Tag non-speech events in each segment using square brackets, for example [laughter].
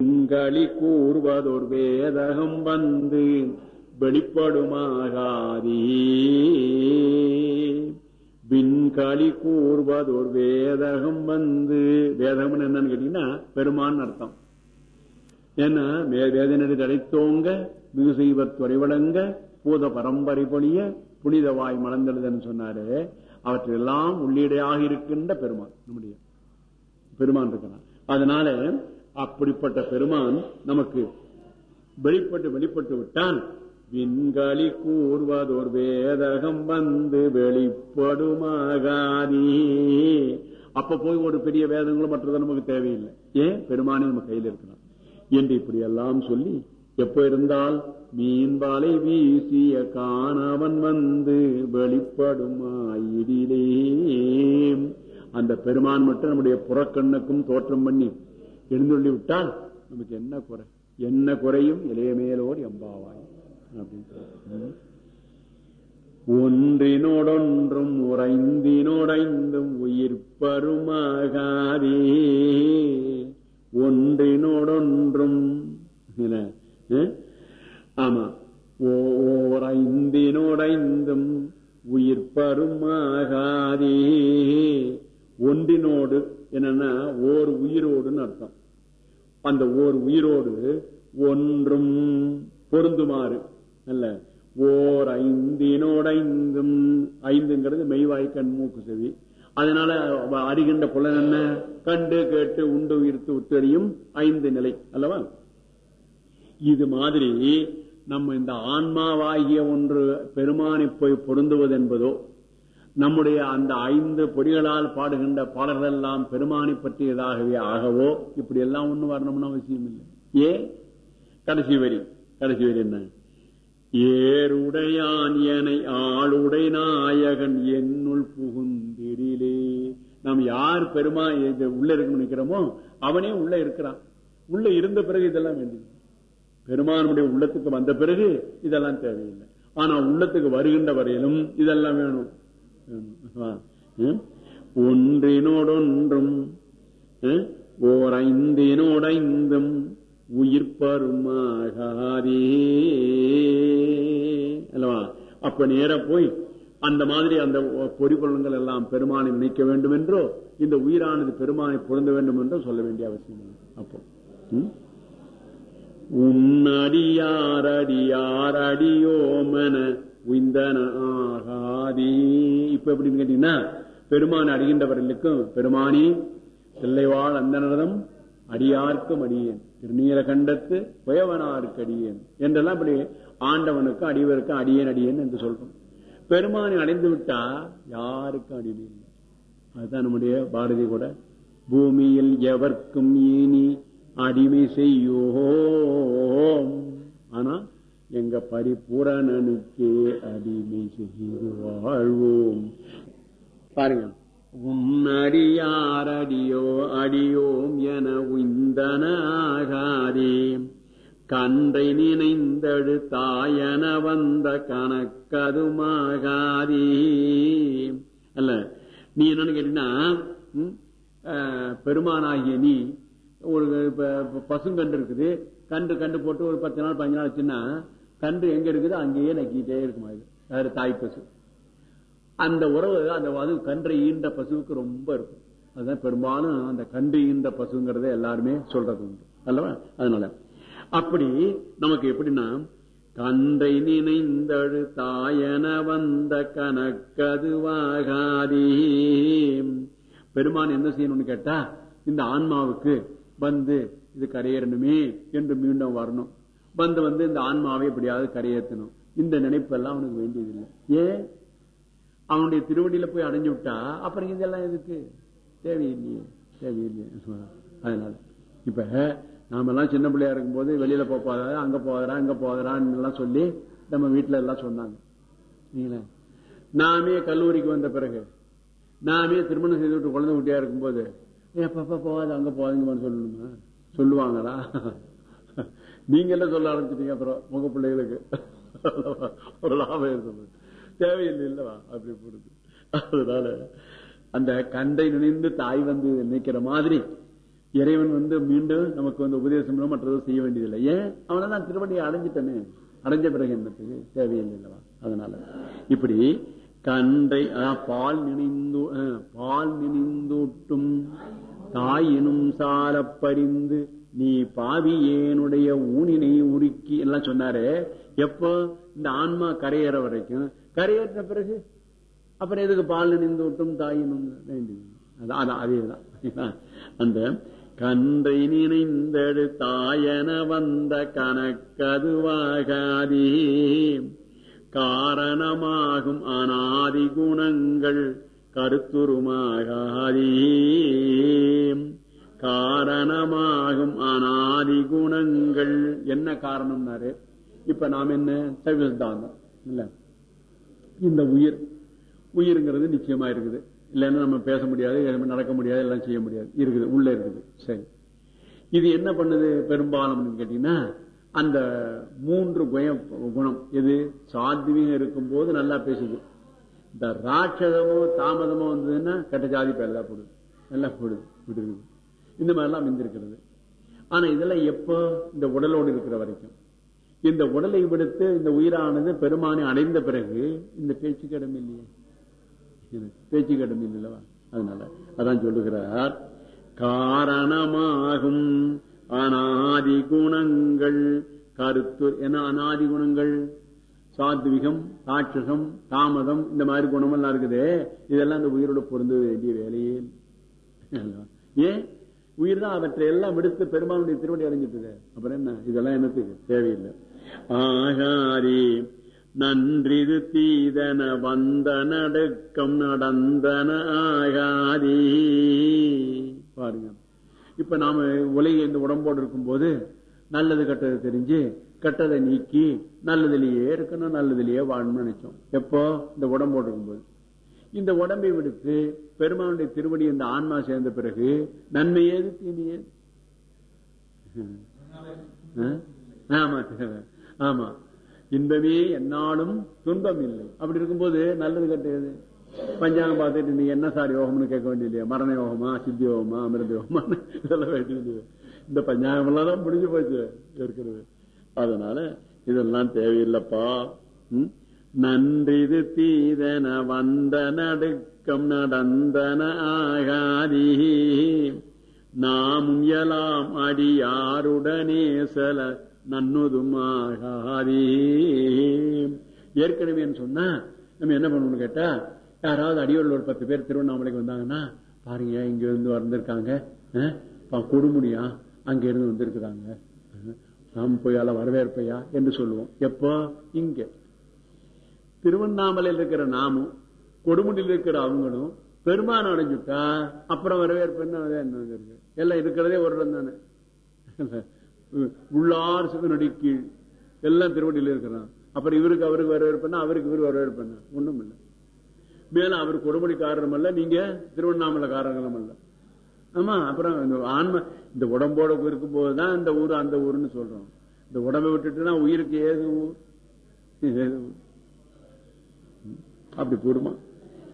களி கூறுவதோர் வேதகம் வந்து வெளிப்படுமாகாதி. விண்களி கூறுவதோர் வேதகம் வந்து வேதகம் என்னன்னு கேட்டீங்கன்னா பெருமான் அர்த்தம். ஏன்னா வேதனடி தடைத்தோங்க மிகு செய்வர் துறைவழங்க பூத பரம்பரை பொழிய புனித வாய் மலர்ந்தெழுதுன்னு சொன்னாரு. அவற்றெல்லாம் உள்ளீடையாக இருக்கின்ற பெருமான் நம்முடைய பெருமான் இருக்கிறான் அதனால அப்படிப்பட்ட பெருமான் நமக்கு வெளிப்பட்டு வெளிப்பட்டு விட்டான். விண்களி கூறுவதோர் வேதகம் வந்து வெளிப்படுமாகாதி. அப்ப போய் ஒரு பெரிய வேதங்களும் மற்றதும் நமக்கு தேவையில்லை. ஏன்? பெருமானே நம்ம கையில் இருக்கலாம் என்று இப்படி எல்லாம் சொல்லி எப்ப இருந்தால் மீன்பாலை வீசிய காணவன் வந்து வெளிப்படுமாயிடிலே. அந்த பெருமான் மட்டும் நம்முடைய புறக்கண்ணுக்கும் தோற்றம் பண்ணி எழுந்துள்ளி விட்டால் நமக்கு என்ன குறை? என்ன குறையும்? இளையமேலோர் எம்பாவாய். அப்படின்னு ஒன்றினோடொன்றும் உறைந்தினோடைந்தும் உயிர் பருமாகாதே. ஒன்றினோடொன்றும் ஆமா. ஓரைந்தினோடைந்தும் உயிர் பருமாகாதே. ஒன்றினோடு என்னன்னா ஓர் உயிரோடுன்னு அர்த்தம். அந்த ஓர் உயிரோடு ஒன்றும் பொருந்துமாறு. அல்ல ஓர் ஐந்தினோடைந்தும் ஐந்துங்கிறது மெய்வாய் கண் மூக்கு செவி. அதனால அறிகின்ற புலன் என்ன? கண்டு கேட்டு உண்டு உயிர்த்து உத்தறியும் ஐந்து நிலை அல்லவா? இது மாதிரி நம்ம இந்த ஆன்மாவாகிய ஒன்று பெருமானை போய் பொருந்துவது என்பதோ நம்முடைய அந்த ஐந்து பொடிகளால் பாடுகின்ற பாடல்கள் எல்லாம் பெருமானை பற்றியதாகவே ஆகவோ? இப்படி எல்லாம் ஒண்ணு வரணும்னு அவசியம் இல்லை. ஏ? கடைசி வரி. கடைசி வரி என்ன? ஏருடையான் என ஆளுடை நாயகன் என்னுள் புகுந்திரிலே நாம் யார் பெருமா உள்ள இருக்க நினைக்கிறோமோ அவனே உள்ள இருக்கிறான். உள்ள இருந்த பிறகு இதெல்லாம் வேண்டியது பெருமானுடைய உள்ளத்துக்கு வந்த பிறகு இதெல்லாம் தேவையில்லை. ஆனா உள்ளத்துக்கு வருகின்ற வரையிலும் இதெல்லாம் வேணும். ஒன்றினோடொன்றும் ஓர் ஐந்தினோடைந்தும் உயிர்பருமாகாதே அல்லவா? அப்ப நேர போய் அந்த மாதிரி அந்த பொறிப்பொருள்கள் எல்லாம் பெருமானை நினைக்க வேண்டும் என்றோ இந்த உயிரானது பெருமானை பொருந்த வேண்டும் என்றோ சொல்ல வேண்டிய அவசியம் அப்போ உன்னடியாரடியாரடியோமன உய்ந்தன இப்ப எப்படின்னு கேட்டீங்கன்னா பெருமான் அடிகின்றவர்களுக்கும் பெருமானி தில்லைவாழ் அந்த நடனம் அடியார்க்கும் அடியேன். திருநீல கண்டத்து புயவனாருக்கு அடியேன். என்றெல்லாம் இப்படி ஆண்டவனுக்கும் அடிவருக்கும் அடியேன் அடியேன் என்று சொல்றோம். பெருமானை அடைந்து விட்டா யாருக்கும் அடிமை இல்லை. அதுதான் நம்முடைய பாரதி கூட பூமியில் எவர்க்கும் இனி அடிமை செய்யோம். ஆனா எங்க பரிபூரணனுக்கே அடிமை செய்து வாழ்வோம் பாருங்க. உன்னடியாரடியோ அடியோம் என உய்ந்தனாகாதே. கன்றை நினைந்தடு தாயன வந்த கணக்கதுமாகாதே. அல்ல நீ என்னன்னு கேட்டீங்கன்னா பெருமானாகிய நீ ஒரு பசுங்கன்று இருக்குது. கன்று கண்டு போட்டு ஒரு பத்து நாள் பதினஞ்சு நாள் வச்சுன்னா கன்று எங்க இருக்குதோ? அங்கேயே நக்கிட்டே இருக்குமா இது? வேற தாய் பசு. அந்த உறவு அந்த அது கன்றை ஈன்ற பசுவுக்கு ரொம்ப இருக்கும். அதுதான் பெரும்பாலும் அந்த கன்று ஈன்ற பசுங்கிறத எல்லாருமே சொல்றது உண்டு. அல்லவா? அதனால. அப்படி நமக்கு எப்படின்னா கன்றை நினைந்தழு தாயன வந்த கணக்கதுவாகாதே பெருமான் என்ன செய்யணும்னு கேட்டா இந்த ஆன்மாவுக்கு வந்து இது கரையேறணுமே என்று மீண்டும் வரணும். வந்து வந்து இந்த ஆன்மாவை எப்படியாவது கரையேற்றணும். இந்த நினைப்பு எல்லாம் அவனுக்கு வேண்டியதில்லை. ஏன் அவனுடைய திருவடியில போய் அடைஞ்சு விட்டா அப்புறம் இதெல்லாம் எதுக்கு? தேவையில்லையே. தேவையில்லையே. அதனால இப்ப நாம எல்லாம் சின்ன பிள்ளையா இருக்கும் போது வெளியில போகாத அங்க போகிறா அங்க போகிறான்னு எல்லாம் சொல்லி நம்ம வீட்டுல எல்லாம் சொன்னாங்க. நாமே கல்லூரிக்கு வந்த பிறகு நாமே திருமணம் செய்து விட்டு குழந்தை குட்டியா இருக்கும்போது போது பாப்பா போகாது அங்க போகாதுங்கன்னு சொல்லணுமா? சொல்லுவாங்களா? நீங்க எல்லாம் சொல்ல ஆரம்பிச்சிட்டீங்க? அப்புறம் உங்க பிள்ளைகளுக்கு. ஒரு லாபம் சொல்லுங்க தேவையில்லை இல்லவா அப்படி போடுது. அதனால அந்த கண்டை நினைந்து தாய் வந்து நினைக்கிற மாதிரி இறைவன் வந்து மீண்டும் நமக்கு வந்து உபதேசம் மற்றதை செய்ய வேண்டியதில்லை. ஏன்? அவனை நான் திருவடியை அடைஞ்சிட்டனே. அடைஞ்ச பிறகு என்னத்துக்கு? தேவையில்லை இல்லவா அதனால இப்படி கண்டை பால் நினைந்து பால் நினைந்தூட்டும் தாயினும் சாரப்பறிந்து நீ பாவி ஏனுடைய ஊனினை உருக்கி எல்லாம் சொன்னாரு எப்போ? இந்த ஆன்மா கரையேற வரைக்கும். கரையேற்ற பிறகு அப்புறம் எதுக்கு பால் நினைந்து விட்டும் தாயினும் அதான் அதான் அதேதான். அந்த கன்றை நினைந்தடு தாயன வந்த கணக்கதுவாகாதே. காரணமாகும் அனாதி குணங்கள் கருத்துருமாகாதே. காரணமாகும் அனாதி குணங்கள். என்ன காரணம்னாரு? இப்ப நாம் என்ன? சைவ சித்தாந்தம் இல்ல. இந்த உயிர். உயிருங்கிறது நிச்சயமா இருக்குது. இல்லைன்னா நம்ம பேச முடியாது நடக்க முடியாது எல்லாம் செய்ய முடியாது. இருக்குது. உள்ள இருக்குது. சரி. இது என்ன பண்ணுது பெரும்பாலும் கேட்டீங்கன்னா அந்த மூன்று குயம் குணம். எது? சாத்வீகம் இருக்கும் போது நல்லா பேசுது. இந்த ராட்சதமோ தாமதமோ வந்ததுன்னா கெட்ட ஜாதி பேர் எல்லாம் போடுது. எல்லாம் போடுது. விடுது. இந்த மாதிரிலாம் வந்திருக்கிறது ஆனா இதெல்லாம் எப்போ? இந்த உடலோடு இருக்கிற வரைக்கும். இந்த உடலை விடுத்து இந்த உயிரானது பெருமானை அடைந்த பிறகு இந்த பேச்சு கடமை இல்லையே. இது பேச்சு கடமை இல்லவா அதனால அதான் சொல்லுகிறார் காரணமாகும் அனாதி குணங்கள். கருத்து என்ன அனாதி குணங்கள்? சாத்விகம் ராட்சசம் தாமதம் இந்த மாதிரி குணமெல்லாம் இருக்குது. இதெல்லாம் இந்த உயிரோட பொருந்த வேண்டிய வேலையே ஏன்? உயிர் தான் அவற்றை எல்லாம் விடுத்து பெருமானுடைய திருவடி அடைஞ்சிட்டு அப்புறம் என்ன? இதெல்லாம் என்னத்துக்கு? தேவையில்லை. ஆகாரி நன்றிது தீதன வந்த நடுக்கம் நடந்தன ஆகாரி. பாருங்க. இப்ப நாம உலக இந்த உடம்போடு இருக்கும்போது நல்லது கெட்டது தெரிஞ்சு கெட்டதை நீக்கி நல்லதுலயே இருக்கணும் நல்லதுலயே வாழணும்னு நினைச்சோம். எப்போ? இந்த உடம்போடு இருக்கும்போது. இந்த உடம்பை விடுத்து பெருமானுடைய திருவடி இந்த ஆன்மா சேர்ந்த பிறகு நன்மை ஏது தீமை ஏது ஆமா. ஆமா. இன்பமே என்னாலும் துன்பம் இல்லை. அப்படி இருக்கும்போது நல்லது கெட்டது பஞ்சாங்கம் பார்த்துட்டு நீ என்ன சார் யோகம்னு கேட்க வேண்டியது மரண யோகமா சித்தி யோகமா அமிர்த யோகமா? இதெல்லாம் வேண்டியது இந்த பஞ்சாங்கம் எல்லாம் தான் முடிஞ்சு போச்சு இருக்கிறது அதனால இதெல்லாம் தேவையில்லைப்பா. உம் நன்றிது தீதன வந்த நடுக்கம் நடந்தன ஆகாதி. நாமும் எலாம் அடியாருடனே செல நன்னுதும் ஆகாதி. ஏற்கனவே சொன்னா நம்ம என்ன பண்ணணும்னு கேட்டா யாராவது அடியோரில் ஒரு பத்து பேர் திருவண்ணாமலைக்கு வந்தாங்கன்னா பாருங்க இங்க இருந்து வந்திருக்காங்க பா, கொடுமுடியா? அங்க இருந்து வந்திருக்கிறாங்க நாம் போய் போயால வரவேற்பையா? என்று சொல்லுவோம். எப்போ? இங்க. திருவண்ணாமலையில் இருக்கிற நாமும் கொடுமுடியில் இருக்கிற அவங்களும் பெருமானம் அடைஞ்சுட்டா அப்புறம் வரவேற்பு என்ன? இருக்கு எல்லாம் இருக்கிறதே ஒரு இடம் தானே. உள்ளார் சிவனடி கீழ் எல்லாம் திருவடியில் இருக்கிறான். அப்புறம் இவருக்கு அவருக்கு வரவேற்புனா அவருக்கு இவரு வரவேற்புனா ஒண்ணும் இல்லை. மேலும் அவர் கொடுமுடிக்காரரும் அல்ல நீங்க திருவண்ணாமலை காரங்களும் அல்ல. ஆமா அப்புறம் இந்த ஆன்ம இந்த உடம்போட இருக்கும் போதுதான் இந்த ஊர் அந்த ஊர்னு சொல்றோம். இந்த உடம்பை விட்டுட்டுனா உயிருக்கு ஏது ஊர்? ஏது ஊர்? அப்படி கூடுமா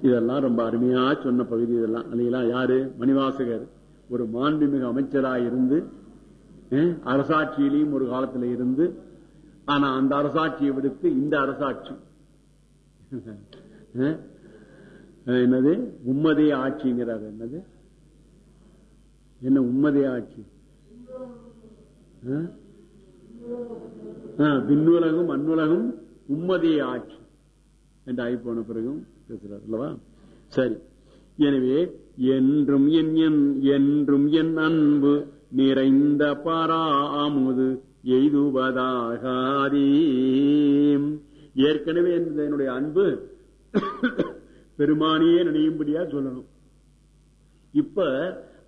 இதெல்லாம் ரொம்ப அருமையா சொன்ன பகுதி இதெல்லாம். இல்லைங்களா யாரு? மணிவாசகர். ஒரு மாண்புமிகு அமைச்சராக இருந்து அரசாட்சியிலையும் ஒரு காலத்துல இருந்து ஆனா அந்த அரசாட்சியை விடுத்து இந்த அரசாட்சி. அஹ், என்னது? உம்மதே ஆட்சிங்கிறார். என்னது? என்ன உம்மதே ஆட்சி? அஹ்? அஹ், விண்ணுலகும் மண்ணுலகும் உம்மதே ஆட்சி. என்று ஆகி போன பிறகும் பேசுறார் அல்லவா? சரி. எனவே என்றும் என் என் என்றும் என் அன்பு நிறைந்த பராமுது எய்துவதாகாதீம். ஏற்கனவே இந்த என்னுடைய அன்பு [coughs] பெருமானியே நினையும்படியா சொல்லணும். இப்ப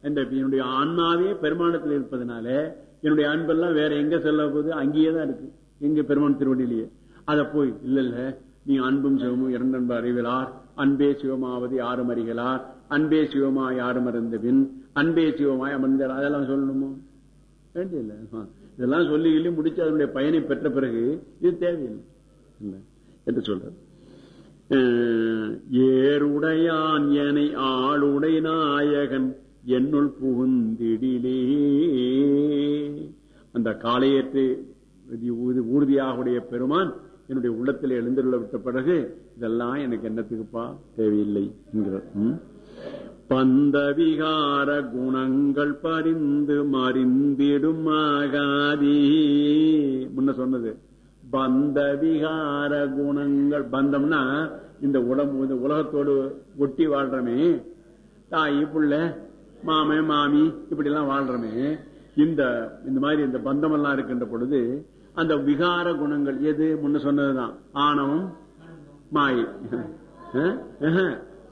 இந்த என்னுடைய ஆன்மாவே பெருமானத்தில் இருப்பதனால என்னுடைய அன்பெல்லாம் வேற எங்க செல்ல போகுது? அங்கேயே தான் இருக்கு. எங்க பெருமான் திருவண்ணிலேயே அத போய் இல்ல இல்ல. நீ அன்பும் சிவமும் இரண்டன்பு அறிவிலார். அன்பே சிவமாவது யாரும் அறிகளார் அன்பே சிவமாய் யாரும் அறிந்தபின் அன்பே சிவமாய் அமர்ந்தார் அதெல்லாம் சொல்லணுமோ? வேண்டியதில்லை. இதெல்லாம் சொல்லி சொல்லி முடிச்சு அதனுடைய பயனை பெற்ற பிறகு இது தேவையில்லை. என்று சொல்றது அஹ், ஏருடையான் எனை ஆளுடை நாயகன் என்னுள் புகுந்திடிலே. அந்த காலையேற்று ஊர்தியாக உடைய பெருமான் என்னுடைய உள்ளத்தில் எழுந்துள்ள விட்ட பிறகு இதெல்லாம் எனக்கு என்னத்துக்குப்பா? தேவையில்லை என்கிறார். பந்தவிகார குணங்கள் பரிந்து மறிந்திடும் ஆகாதி. முன்ன சொன்னது. பந்தவிகார குணங்கள் பந்தம்னா இந்த உடம்பு இந்த உலகத்தோடு ஒட்டி வாழ்றமே. தாய் புள்ள மாமே மாமி இப்படி எல்லாம் வாழ்றமே. இந்த இந்த மாதிரி இந்த பந்தம் எல்லாம் இருக்கின்ற பொழுது அந்த விகார குணங்கள் எது முன்ன சொன்னதுதான். ஆணவம் மாயை.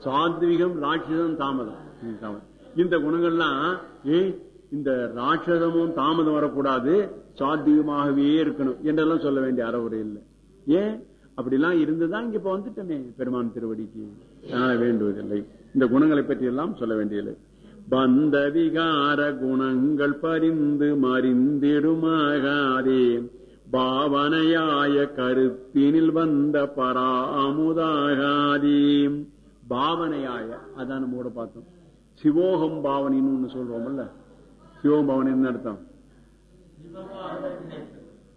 சாத்விகம் ராட்சதம் தாமதம். தாமதம். இந்த குணங்கள்லாம் ஏ இந்த ராட்சதமும் தாமதம் வரக்கூடாது சாத்விகமாகவே இருக்கணும் என்றெல்லாம் சொல்ல வேண்டிய அறவுரை இல்லை. ஏன் அப்படிலாம் இருந்துதான் இங்க இப்ப வந்துட்டமே பெருமான் திருவடிக்கு. அதனால வேண்டுவதில்லை. இந்த குணங்களை பற்றி எல்லாம் சொல்ல வேண்டியதில்லை. பந்த விகார குணங்கள் பரிந்து மறிந்திடுமாகாதே. பாவனையாய கருத்தினில் வந்த பராமுதாகாதே. பாவனையாய அதான் நம்ம கூட பார்த்தோம். சிவோகம் பாவனைன்னு ஒண்ணு சொல்றோம்ல சிவோகம் பாவனை என்ன அர்த்தம்?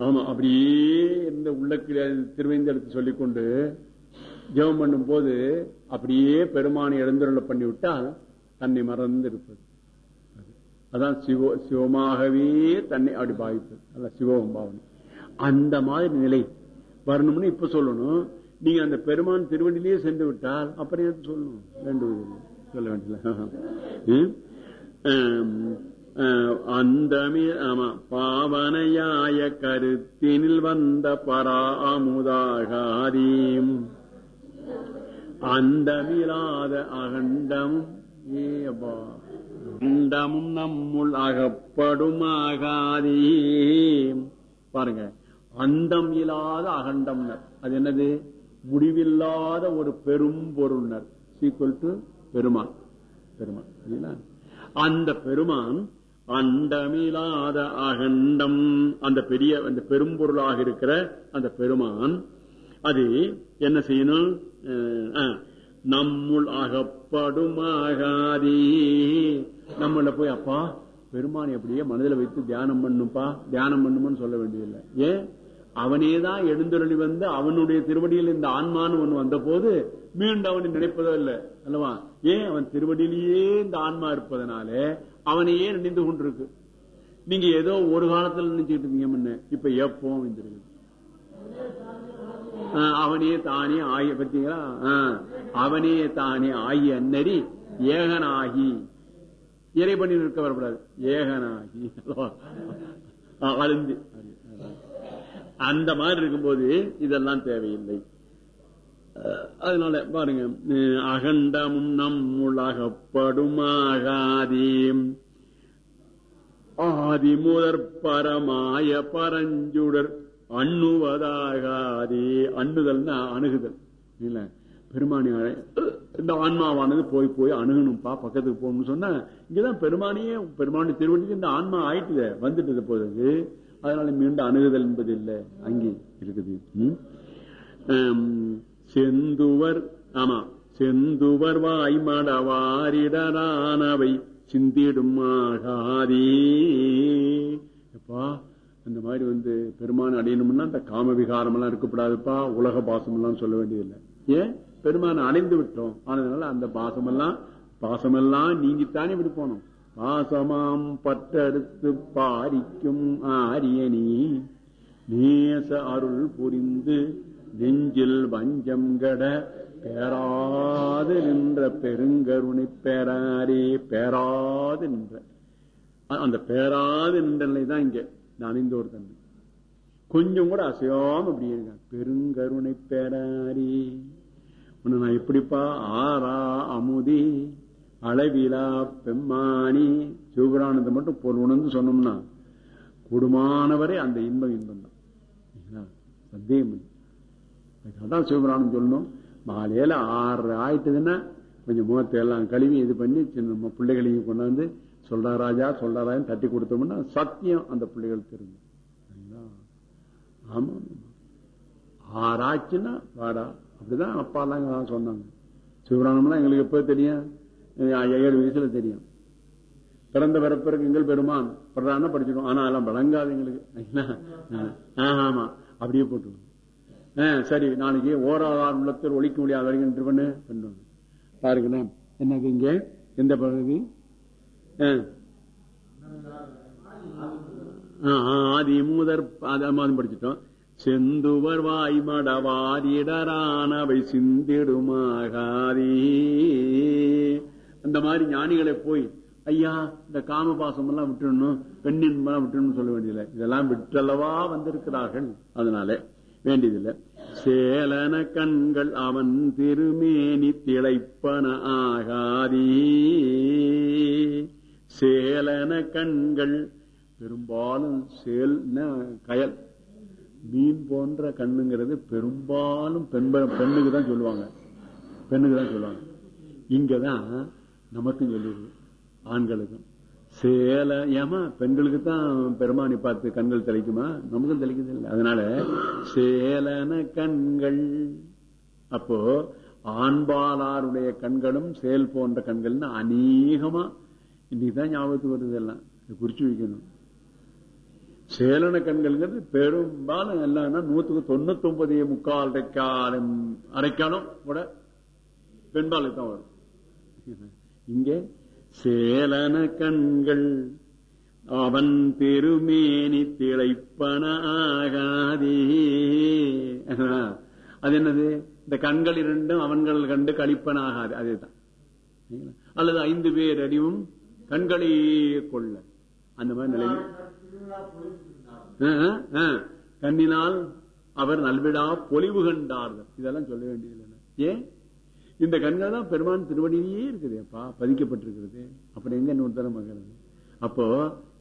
ஆமா அப்படியே இந்த உள்ளக்கில திருவைந்தெடுத்து சொல்லிக்கொண்டு ஜெபம் பண்ணும் போது அப்படியே பெருமானை எழுந்தருள பண்ணி விட்டால் தன்னை மறந்து இருப்பது அதான் சிவோ சிவமாகவே தன்னை அப்படி பாவிப்பது. அல்ல சிவோகம் பாவனை. அந்த மாதிரி நிலை. வரணும்னு இப்ப சொல்லணும். நீங்க அந்த பெருமான் திருவண்டிலேயே சென்று விட்டால் அப்புறம் எதுக்கு சொல்லணும்? ரெண்டு சொல்ல வேண்டிய [laughs] அந்த ஆமா. பாவனையாய கருத்தினில் வந்த பராமுதாகாரீம் அண்டமிலாத அகண்டமும் ஏபா அண்டமும் நம்முள் அகப்படும் ஆகாதீம் பாருங்க. அந்தம் இல்லாத அகண்டம்னர். அது என்னது? முடிவில்லாத ஒரு பெரும் பொருள்னர். சீக்குவல் டு பெருமான். பெருமான். சரிங்களா? அந்த பெருமான் அண்டமில்லாத அகண்டம் அந்த பெரிய அந்த பெரும்பொருளாக இருக்கிற அந்த பெருமான் அது என்ன செய்யணும்? அஹ், அஹ், நம்முள் அகப்படுமாகாதே. நம்மள போய் அப்பா பெருமானை அப்படியே மனதில் வைத்து தியானம் பண்ணுப்பா தியானம் பண்ணுமன்னு சொல்ல வேண்டியதில்லை. ஏன்? அவனேதான் எழுந்தருளி வந்து அவனுடைய திருவடியில் இந்த ஆன்மான்னு ஒண்ணு வந்த போது மீண்டும் அவனை நினைப்பதோ இல்லை அல்லவா? ஏன் அவன் திருவடியிலேயே இந்த ஆன்மா இருப்பதனால அவனையே நினைந்து கொண்டிருக்கு. நீங்க ஏதோ ஒரு காலத்துல நினைச்சுட்டு இருந்தீங்க முன்ன இப்ப எப்பவும் வந்துருக்கு அவனே தானே ஆகிய பத்தீங்களா? ஆஹ், அவனே தானே ஆகிய அன்னறி ஏகனாகி. இறை பண்ணி நிற்க வரக்கூடாது ஏகனாகி அழுந்தி. அந்த மாதிரி இருக்கும்போது இதெல்லாம் தேவையில்லை. அதனால பாருங்க அஹ், அகண்டமும் நம்முலகப்படுமாகாதீம் ஆதி முதற் பரமாய பரஞ்சுடர் அண்ணுவதாகாதே. அண்ணுதல்னா அணுகுதல். இல்ல பெருமானி இந்த ஆன்மாவானது போய் போய் அணுகணும்பா பக்கத்துக்கு போகணும்னு சொன்னா இங்கதான் பெருமானியே பெருமானி திருவள்ளுக்கு இந்த ஆன்மா ஆயிட்டுதே வந்துட்டது போது அதனால மீண்டும் அணுகுதல் என்பது இல்லை. அங்கே இருக்குது. செந்துவர் ஆமா செந்துவர் வாய்மடவாரிடரானவை சிந்திடும் ஆகாதே. எப்பா அந்த மாதிரி வந்து பெருமான் அடையணும்னா அந்த காம விகாரம் எல்லாம் இருக்கக்கூடாதுப்பா உலக பாசம் எல்லாம் சொல்ல வேண்டியதில்லை. ஏன்? பெருமான் அடைந்து விட்டோம். ஆனதுனால அந்த பாசமெல்லாம் பாசமெல்லாம் நீங்கித்தானே இப்படி போனோம் பாசமாம் பட்டெடுத்து பாரிக்கும் ஆரியனி நேச அருள் புரிந்து நெஞ்சில் வஞ்சம் கட பேராது நின்ற பெருங்கருணை பேராரே பேராது நின்ற அந்த பேராது நின்ற நிலை தான் இங்க நான் ஒரு தன்மை. கொஞ்சம் கூட அசையாம அப்படி இருக்க பெருங்கருணை பேராரி. உன்னை நான் எப்படிப்பா ஆரா அமுதி அளவிலா பெம்மானி. சிவபுராணத்தை மட்டும் பொருள் உணர்ந்து சொன்னோம்னா குடுமானவரை அந்த இன்பம் இன்பம் தான் சந்தேகம் அதான் சிவபுராணம் சொல்லணும் மாலையில ஆறு ஆயிட்டதுன்னா கொஞ்சம் முகத்தை எல்லாம் கழுவி இது பண்ணி சின்ன நம்ம பிள்ளைகளையும் கொண்டாந்து சொல்றா ராஜா சொல்றா ராஜா தட்டி கொடுத்தோம்னா சத்தியம் அந்த பிள்ளைகள் தெரிஞ்சு ஆமா. ஆறாச்சுன்னா வாடா. அப்படிதான் அப்பா எல்லாம் சொன்னாங்க. சிவபுராணம்லாம் எங்களுக்கு எப்போ தெரியும்? ஏழு வயசுல தெரியும். பிறந்த பிறப்பிற்கு எங்கள் பெருமான். பிரதான படிச்சிடும் ஆனா எல்லாம் வழங்காது எங்களுக்கு. ஆமா. அப்படியே போட்டு சரி நாளைக்கு ஓராதார் உள்ளத்தில் ஒழிக்க முடியாத வரைக்கும் பண்ணு பண்ணுவாங்க. பாருங்களேன் என்னது இங்க? எந்த பகுதி? ஆதி மூதர் மாதிரி படிச்சுட்டோம். செந்துவர் வாய் மடவாரிடரானவை சிந்திடுமாகாதீ. அந்த மாதிரி ஞானிகளை போய் ஐயா இந்த காம பாசம் எல்லாம் விட்டுடணும் பெண்ணின் விட்டுணும் சொல்ல வேண்டியதில்லை. இதெல்லாம் விட்டல்லவா வந்திருக்கிறார்கள். அதனால வேண்டியதில்லை. சேலன கண்கள் அவன் திருமேனி திளைப்பன ஆகாதி. சேலன கண்கள் பெரும்பாலும் சேல் கயல். மீன் போன்ற கண்ணுங்கிறது பெரும்பாலும் பெண் பெண்ணுக்கு தான் சொல்லுவாங்க. பெண்ணுக்கு தான் சொல்லுவாங்க. இங்கதான் நமக்கும் சொல்லிடுது ஆண்களுக்கும். சேல ஏமா பெண்களுக்கு தான் பெருமானி பார்த்து கண்கள் தெளிக்குமா? நமக்கும் தெளிக்குது இல்லை. அதனால சேலன கண்கள். அப்போ ஆண்பாலாருடைய கண்களும் செயல் போன்ற கண்கள்னு அநேகமா. இன்னைக்குதான் ஞாபகத்துக்கு வருது எல்லாம். குறிச்சு வைக்கணும். சேலன கண்கள்ங்கிறது பெரும்பாலும் எல்லாம் நூத்துக்கு தொண்ணூத்தி ஒன்பது முக்கால் அரைக்காலம் அரைக்காலம் கூட பெண்பாலுக்கு தான் வரும். இங்க சேலன கண்கள். அவன் பெருமேனி திளைப்பன ஆகாதே அது என்னது? இந்த கண்கள் இரண்டும் அவன்கள் கண்டு கழிப்பன ஆகாது அல்லது ஐந்து பேர் அடிவும் கண்களை கொள்ள. அந்த மாதிரி நிலை கண்ணினால் அவர் நல்விடா பொலிவு கண்டார்கள். இதெல்லாம் சொல்ல வேண்டியது ஏன்? இந்த கண்கள் தான் பெருமான் திருவடியிலேயே இருக்குது அப்பா. பதிக்கப்பட்டிருக்கிறது. அப்படி எங்க இன்னொரு தரம் அப்போ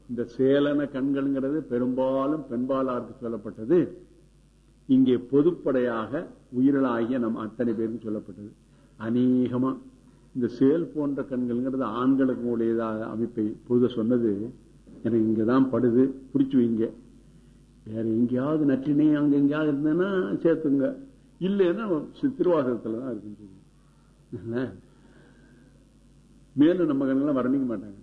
இந்த சேலன கண்கள்ங்கிறது பெரும்பாலும் பெண்பாலாருக்கு சொல்லப்பட்டது. இங்கே பொதுப்படையாக உயிரலாகிய நம் அத்தனை பேருக்கு சொல்லப்பட்டது. அநேகமா இந்த சேல் போன்ற கண்கள்ங்கிறது ஆண்களுக்கு உடையதாக அமைப்பை பொதுவாக சொன்னது. எனக்கு இங்கதான் படுது. பிடிச்சு வைங்க. வேற எங்கேயாவது நற்றினை அங்க எங்கேயாவது இருந்தேன்னா சேர்த்துங்க. இல்லைன்னா திருவாசகத்துல தான் இருக்குன்னு மேலும் நம்ம கண்ணெல்லாம் வர்ணிக்க மாட்டாங்க.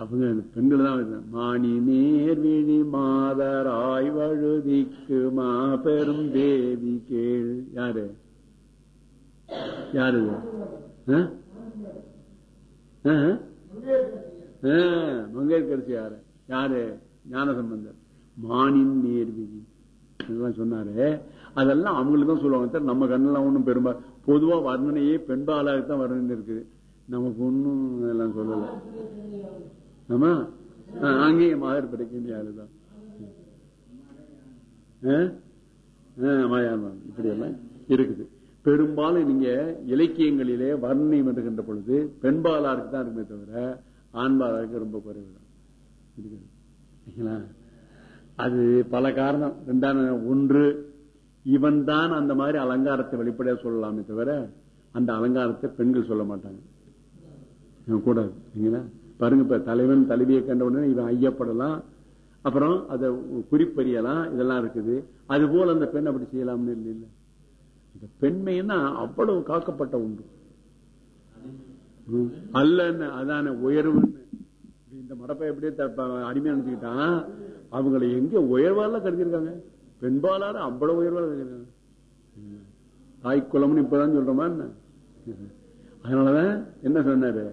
அவங்க பெண்கள் தான் மாணி நேர்விழி மாதராய் வழுதிக்கு மாபெரும் தேவி கேள். யாரு? யாரு மங்கேற்கரசி யாரு? யாரு? ஞான சம்பந்தர் மானின் நேர்விழி சொன்னாரு. அதெல்லாம் அவங்களுக்கு தான் சொல்லுவாங்க. நம்ம கண்ணெல்லாம் ஒண்ணும் பெரும்பா பொதுவா வர்ணனையே பெண்பாலாகத்தான் வர்ணனை இருக்குது நமக்கு ஒன்னும் எல்லாம் சொல்லல. ஆமா? அங்கேயும் மாதர் கிடைக்க யாருதான் இப்படி எல்லாம் இருக்குது. பெரும்பாலும் நீங்க இலக்கியங்களிலே வர்ணனை வருகின்ற பொழுது பெண்பாலாருக்கு தான் இருக்குமே தவிர ஆண்பாலாருக்கு ரொம்ப குறைவு அது பல காரணம். ரெண்டாம் ஒன்று இவன் தான் அந்த மாதிரி அலங்காரத்தை வெளிப்படையா சொல்லலாமே தவிர அந்த அலங்காரத்தை பெண்கள் சொல்ல மாட்டாங்க. கூடாது பாருங்க இப்ப தலைவன் தலைவியை கண்ட உடனே இவன் ஐயப்படலாம். அப்புறம் அதை குறிப்பறியலாம் இதெல்லாம் இருக்குது. அது போல அந்த பெண் அப்படி செய்யலாம்னு இல்லை இல்லை. இந்த பெண்மைன்னா அவ்வளவு காக்கப்பட்ட உண்டு. அல்லன்னு அதான உயர்வுன்னு. இந்த மடப்பை எப்படியே அடிமையா நினைச்சுக்கிட்டான் அவங்களை எங்க உயர்வால கருதிருக்காங்க பெண்பாலாறு அவ்வளவு உயர்வா கருதிருக்காங்க தாய் இப்பதான் சொல்றோமா என்ன? அதனாலதான் என்ன சொன்னாரு?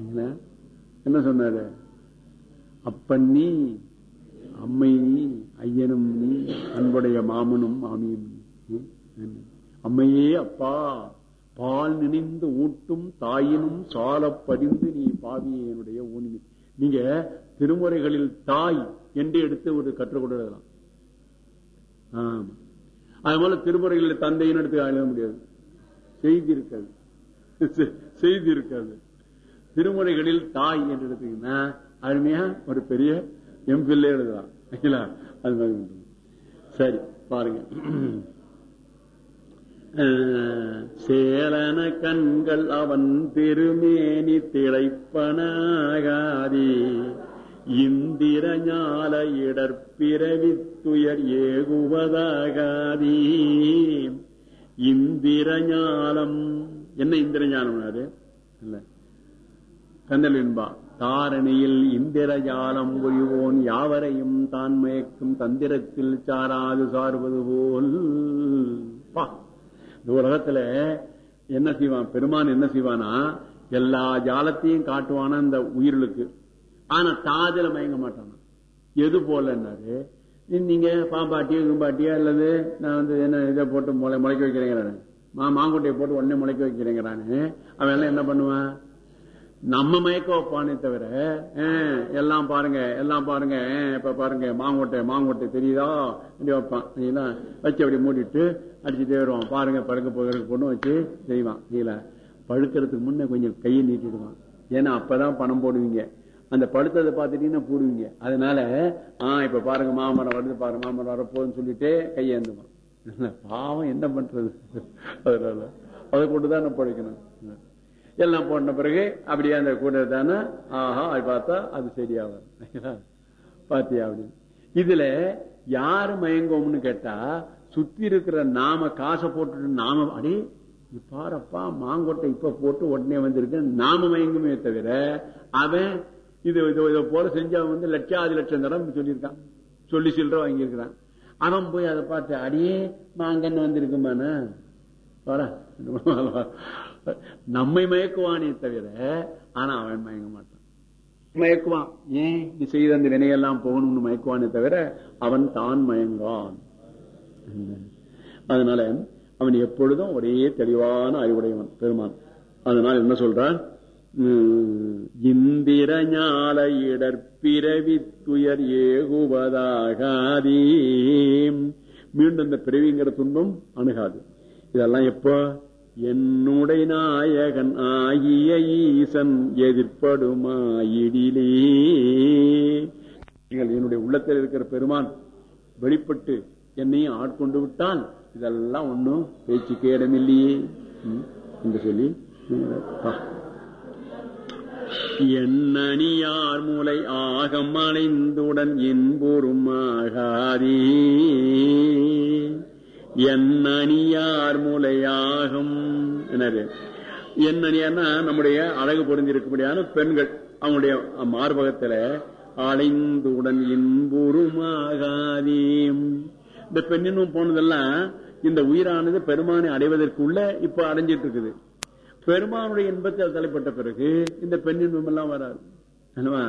என்ன? சொன்னாரு? அப்பன் நீ அம்மை நீ ஐயனும் நீ அன்புடைய மாமனும் மாமியும் அம்மையே அப்பா பால் நினைந்து ஊட்டும் தாயினும் சால படிந்து நீ பாவியனுடைய ஊனி நீங்க திருமுறைகளில் தாய் என்று எடுத்து ஒரு கற்றுக் கொடுக்கலாம். அது போல திருமுறைகளில் தந்தைன்னு எடுத்து எழுத முடியாது. செய்தி இருக்காது [laughs] செய்தி இருக்காது திருமுறைகளில் தாய் என்று எடுத்தீங்கன்னா அருமையா ஒரு பெரிய எம்பில்லே எழுதலாம் அது மாதிரி சரி பாருங்க. [clears throat] சேலன கண்கள் அவன் திருமேனி திளைப்பனாகாதி இந்திர ஞால பிறவித்துயர் ஏகுவதாகாதே. இந்திரஞாலம் என்ன இந்திரஞானம் அது? இல்ல. கந்தல் என்பா தாரணியில் இந்திரஜாலம் ஒழிவோன் யாவரையும் தான் மயக்கும் தந்திரத்தில் சாராது சார்வது போல். பா. இந்த உலகத்துல என்ன செய்வான்? பெருமான் என்ன செய்வானா? எல்லா ஜாலத்தையும் காட்டுவானா இந்த உயிர்களுக்கு. ஆனா தாதில மயங்க மாட்டானா? எது போலன்னாரு? நீங்க பாம்பாட்டியோ கும்பாட்டியோ அல்லது நான் வந்து என்ன இதை போட்டு முளை முளைக்க வைக்கிறேங்கிறானு மா மாங்குட்டையை போட்டு உடனே முளைக்க வைக்கிறேங்கிறானு. அவன் எல்லாம் என்ன பண்ணுவான் நம்ம மயக்க வைப்பானே தவிர எல்லாம் பாருங்க எல்லாம் பாருங்க இப்ப பாருங்க மாங்கொட்டை மாங்கொட்டை தெரியுதா? அப்படி வைப்பான். வச்சு அப்படி மூடிட்டு அடிச்சுட்டே வருவான். பாருங்க படுக்க போகிறதுக்கு பொண்ணு வச்சு செய்வான். கீழே பழுக்கிறதுக்கு முன்ன கொஞ்சம் கையை நீட்டிடுவான். ஏன்னா அப்பதான் பணம் போடுவீங்க. அந்த படுத்ததை பார்த்துட்டீங்கன்னா போடுவீங்க? அதனால ஆஹ் இப்ப பாருங்க மாமரம் வருது பாருங்க மாமரம் வரப்போகுதுன்னு சொல்லிட்டு கையேந்துமா பாவம் என்ன பண்றது? அதனால அதை கொண்டுதான் நம்ம எல்லாம் போன பிறகு அப்படியே அந்த கூட தானே ஆஹா அது பார்த்தா அது சரியாகும் பாத்தியா அப்படின்னு இதுல யாரு மயங்கோம்னு கேட்டா சுத்தி இருக்கிற நாம காசை போட்டுட்டு நாம அடி பாரப்பா மாங்கொட்டை இப்ப போட்டு உடனே வந்திருக்கு நாம மயங்குமே தவிர அவன் இது இதை போல செஞ்சா வந்து லட்சாதி லட்சம் தரம் சொல்லியிருக்கான். சொல்லி சில்லற வாங்கியிருக்கிறான். அவன் போய் அதை பார்த்து அடியே மாங்கன்னு வந்திருக்குமானா வர நம்மை மயக்குவானே தவிர ஆனா அவன் மயங்க மாட்டான். மயக்குவான். ஏன் நீ செய்த அந்த வினையெல்லாம் போகணும்னு மயக்குவானே தவிர அவன் தான் மயங்கான் அதனால அவன் எப்பொழுதும் ஒரே தெளிவான அறிவுடையவன் பெருமான். அதனால என்ன சொல்றான்? இந்திர ஞால இடற்பிறவி துயர் ஏகுவதாகாதே. மீண்டும் இந்த பிறவிங்கிற துன்பம் அணுகாது. இதெல்லாம் எப்போ? என்னுடைய நாயகன் ஆகிய ஈசன் எதிர்ப்படுமாயிடிலே. நீங்கள் என்னுடைய உள்ளத்தில் இருக்கிற பெருமான் வெளிப்பட்டு என்னையும் ஆட்கொண்டு விட்டான் இதெல்லாம் ஒண்ணும் பேச்சுக்கு இடமில்லையே என்று சொல்லி ஆ. எண்ணணியார் மூலை ஆகம் அணைந்துடன் இன்புறும் ஆகாதே. எண்ணணியார் மூலையாகும் என்னது? எண்ணணியார்னா நம்முடைய அழகு பொருந்திருக்கும்படியான பெண்கள் அவங்களுடைய மார்பகத்துல அலைந்துடன் இன்புறுமாகாதே இந்த பெண்ணினும் போனதெல்லாம் இந்த உயிரானது பெருமானை அடைவதற்குள்ள இப்ப அடைஞ்சிட்டு இருக்குது. பெருமானுடைய இன்பத்தில் தலைப்பட்ட பிறகு இந்த பெண் இன்பம் எல்லாம் வராது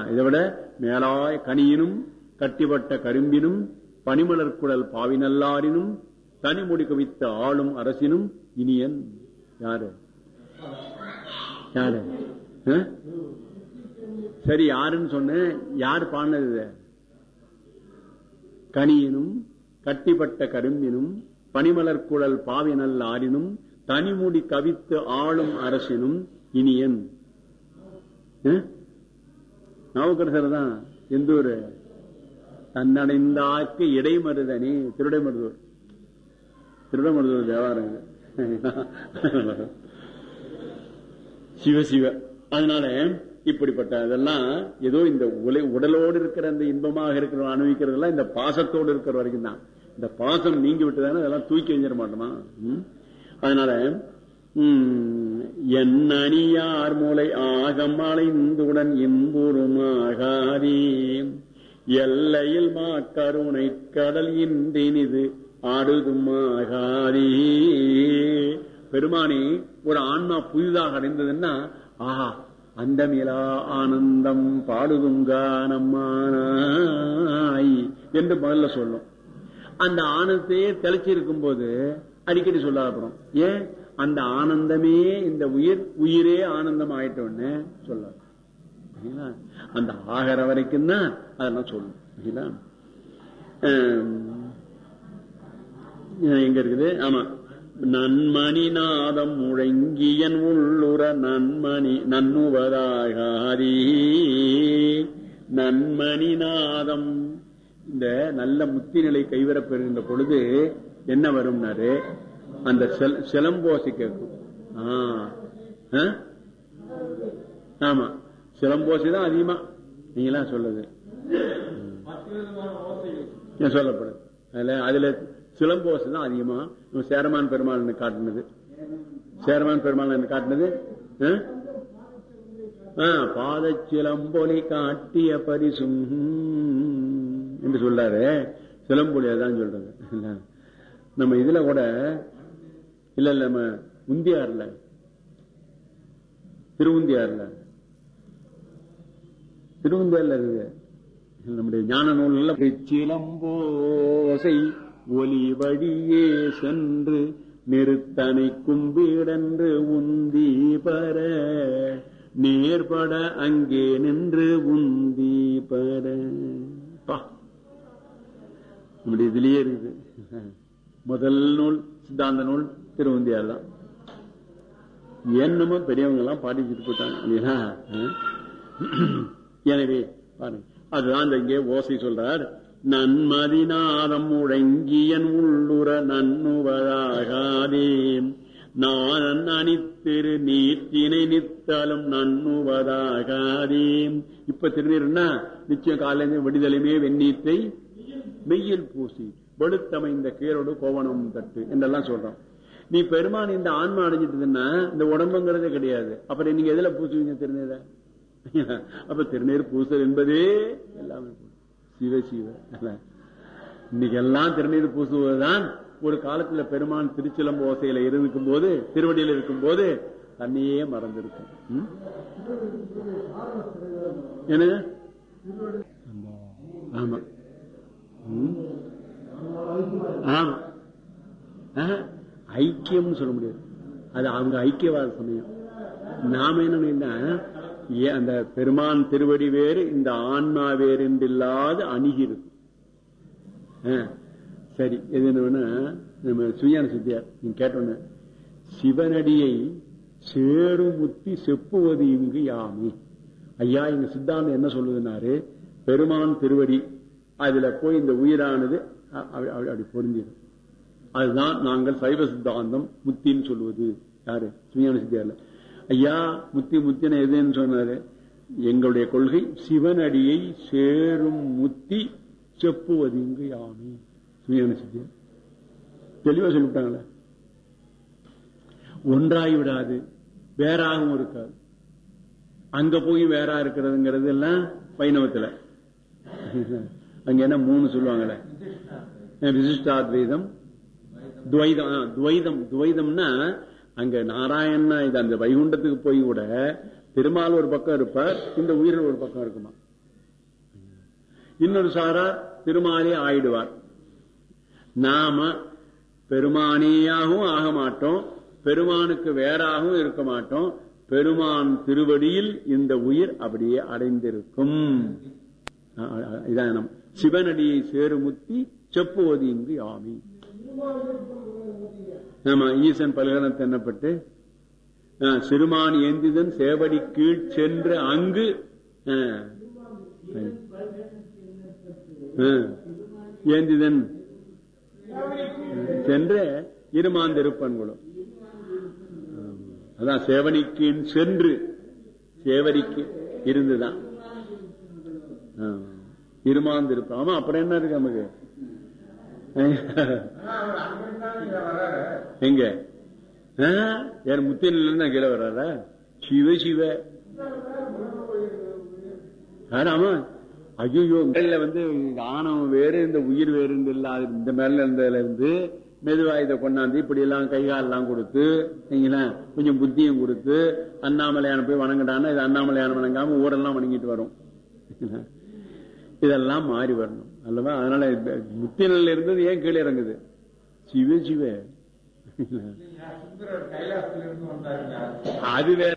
இதை விட மேலாய் கனியினும் கட்டிப்பட்ட கரும்பினும் பனிமலர் குடல் பாவினல்லாரினும் தனிமொழி கவித்த ஆளும் அரசினும் இனியன் யாரு? யாரு? சரி யாருன்னு சொன்ன யார் பாடினது இத? கனியினும் கட்டிப்பட்ட கரும்பினும் பனிமலர் குழல் பாவினல் ஆறினும் கனிமூடி கவித்து ஆளும் அரசினும் இனியன். நாவுக்கரசர் தான் எந்த ஒரு தன்னடைந்தாக்கு இடைமருதனே திருடைமருதூர். திருடமருதூர் தேவாரம் சிவ சிவ. அதனால இப்படிப்பட்ட அதெல்லாம் ஏதோ இந்த உலை உடலோடு இருக்கிற அந்த இன்பமாக இருக்கிற அனுபவிக்கிறதெல்லாம் இந்த பாசத்தோடு இருக்கிற வரைக்கும் தான். இந்த பாசம் நீங்கி விட்டுதானே அதெல்லாம் தூக்கி எஞ்சிட மாட்டோமா? அதனால ம், என் அணியார் மூளை ஆகம் அலைந்துடன் இன்புறுமாகாதே. எல்லையில் மாக்கருணை கடல் இன்றினிது ஆடுதுமாகாதே பெருமானி ஒரு ஆன்மா புதிதாக அடைந்ததுன்னா ஆஹா அந்தமிலா ஆனந்தம் பாடுதுங்கானம்மானாய் என்று முதல்ல சொல்லும். அந்த ஆனந்தையே தெளிச்சிருக்கும் போது அடிக்கடி சொல்ல அப்புறம் ஏன்? அந்த ஆனந்தமே இந்த உயிர் உயிரே ஆனந்தம் ஆயிட்டோன்னு சொல்ல அந்த ஆகிற வரைக்கும் தான் அதெல்லாம் சொல்லும். எங்க இருக்குது? ஆமா. நன்மணி நாதம் முழங்கியன் உள்ளுற நன்மணி நன்னுவதாகாரி நன்மணி நாதம். இந்த நல்ல முத்தி நிலை கைவரப்பெறுகின்ற பொழுது என்ன வரும்னாரு? அந்த செல்- சிலம்போசி கேட்கும் ஆ. ஆ? ஆமா. சிலம்போசி தான் அதிகமா. நீங்களா சொல்லுது ஏன் சொல்லப்படுது? அதுல அதுல சிலம்போசை தான் அதிகமா. நம்ம சேரமான் பெருமாள் காட்டினது? சேரமான் பெருமாள் காட்டினது? ஆ? பாதச்சிலம்பொலி காட்டிய பரிசும். என்று சொல்றாரு சிலம்பொலியா தான் சொல்றது. நம்ம இதுல கூட இல்ல இல்ல நம்ம உந்தியார்ல திருவுந்தியார்ல திருவுந்தியார்ல இருக்கு நம்முடைய ஞான நூல்ல சிலம்போசை ஒலிவடியே சென்று நிறுத்தனை கும்பிடன்று உந்தி பர நேர்பட அங்கே நின்று உந்தி பர. நம்முடைய இதுலயே இருக்குது. முதல் நூல் சித்தாந்த நூல் திருவந்தியார் தான். என்னமோ பெரியவங்க எல்லாம் பாடிச்சுட்டு போட்டாங்க இல்லையா எனவே பாருங்க. அதுதான் இங்கே ஓசை சொல்றார். நன்மதிநாதம் முழங்கியன் உள்ளுர நன்னுவதாகாதே நான் அணித்திரு நீத்தினை நித்தாலும் நன்னுவதாகாதே இப்ப திருநீர்னா நிச்சயம் காலையில விடுதலையுமே வெந்நீத்தை மெய்யில் பூசி வெளுத்தமைந்த கீரோடு கோவணம் தட்டு என்றெல்லாம் சொல்றோம். நீ பெருமான் இந்த ஆன்மா அடைஞ்சிட்டுதுன்னா இந்த உடம்புங்கிறதே கிடையாது. அப்புறம் நீங்க எதுல பூசுவீங்க திருநீர? அப்ப திருநீர் பூசல் என்பதே எல்லாமே சிவ சிவ. இன்னைக்கு எல்லாம் திருநீர் பூசுவதுதான். ஒரு காலத்துல பெருமான் திருச்சிலம்பு ஓசையில இருக்கும் போது திருவடியில இருக்கும் போது தண்ணியே மறந்திருக்கும். என்ன ஆமா. ஐக்கியம் சொல்ல முடியாது. அது அவங்க ஐக்கியவாத சமயம். நாம என்ன அந்த பெருமான் திருவடி வேறு இந்த ஆன்மா வேறு என்றில்லாத அணுகிறது சரி எது என்னன்னா நம்ம சுயான சித்தியார் நீங்க கேட்டோன்னு சிவனடியை சேருமுத்தி செப்புவது இங்கு யாமி. ஐயா எங்க சித்தாந்தம் என்ன சொல்லுதுன்னாரு? பெருமான் திருவடி அதுல போய் இந்த உயிரானது அப்படி பொருந்திடும் அதுதான் நாங்கள் சைவ சித்தாந்தம் முத்தின்னு சொல்லுவது யாரு? சுயான சித்தியார்ல ஐயா முத்தி முத்தின எதுன்னு சொன்னாரு? எங்களுடைய கொள்கை சிவனடியை சேரும் முத்தி செப்புவது இங்கு யாமி சுயான சித்தியார். தெளிவா சொல்லிவிட்டாங்களே. ஒன்றாகி விடாது வேறாகவும் இருக்காது. அங்க போய் வேறா இருக்கிறதுங்கிறது எல்லாம் வைணவத்துல. [laughs] அங்க என்ன மூணு சொல்லுவாங்கல்ல? விசிஷ்டாத்வைதம். துவைதம் துவைதம். துவைதம்னா அங்க நாராயணா இது அந்த வைகுண்டத்துக்கு போய் கூட பெருமாள் ஒரு பக்கம் இருப்பார் இந்த உயிரில் ஒரு பக்கம் இருக்குமா? இன்னொரு சாரா திருமாலே ஆயிடுவார். நாம பெருமானியாகவும் ஆக மாட்டோம் பெருமானுக்கு வேறாகவும் இருக்க மாட்டோம் பெருமான் திருவடியில் இந்த உயிர் அப்படியே அடைந்திருக்கும். இதான் சிவனடியை சேருமுத்தி செப்புவது இங்கு யாமி ஆமா ஈசன் பல்கலம் தென்னப்பட்டு சிறுமான் ஏந்திதன் சேவடி கீழ் சென்று அங்கு ஏந்திதன் சென்று இருமாந்திருப்பன்குளம் அதான் சேவனிக்கு சென்று சேவடிக்கு இருந்துதான். இருமாந்திருப்ப ஆமா அப்புறம் என்ன இருக்கு நமக்கு? எங்க? யார் முத்தியில இருந்து கீழே வர்றாரா? சிவ சிவ. ஆமா ஐயோ வந்து ஆணவம் வேறு இந்த உயிர் வேறு இல்லாத இந்த மேல இருந்ததுல இருந்து மெதுவா இதை கொண்டாந்து இப்படி எல்லாம் கைகாலெல்லாம் கொடுத்து கொஞ்சம் புத்தியும் கொடுத்து அண்ணாமலையான போய் வணங்கிட்டான்னா இது அண்ணாமலையான வணங்காம ஊரெல்லாம் வணங்கிட்டு வரும். இதெல்லாம் மாறி வரணும். அல்லவா? அதனால முத்தி நிலையில இருந்தது ஏன் கீழே இறங்குது? சிவ சிவ. அது வேற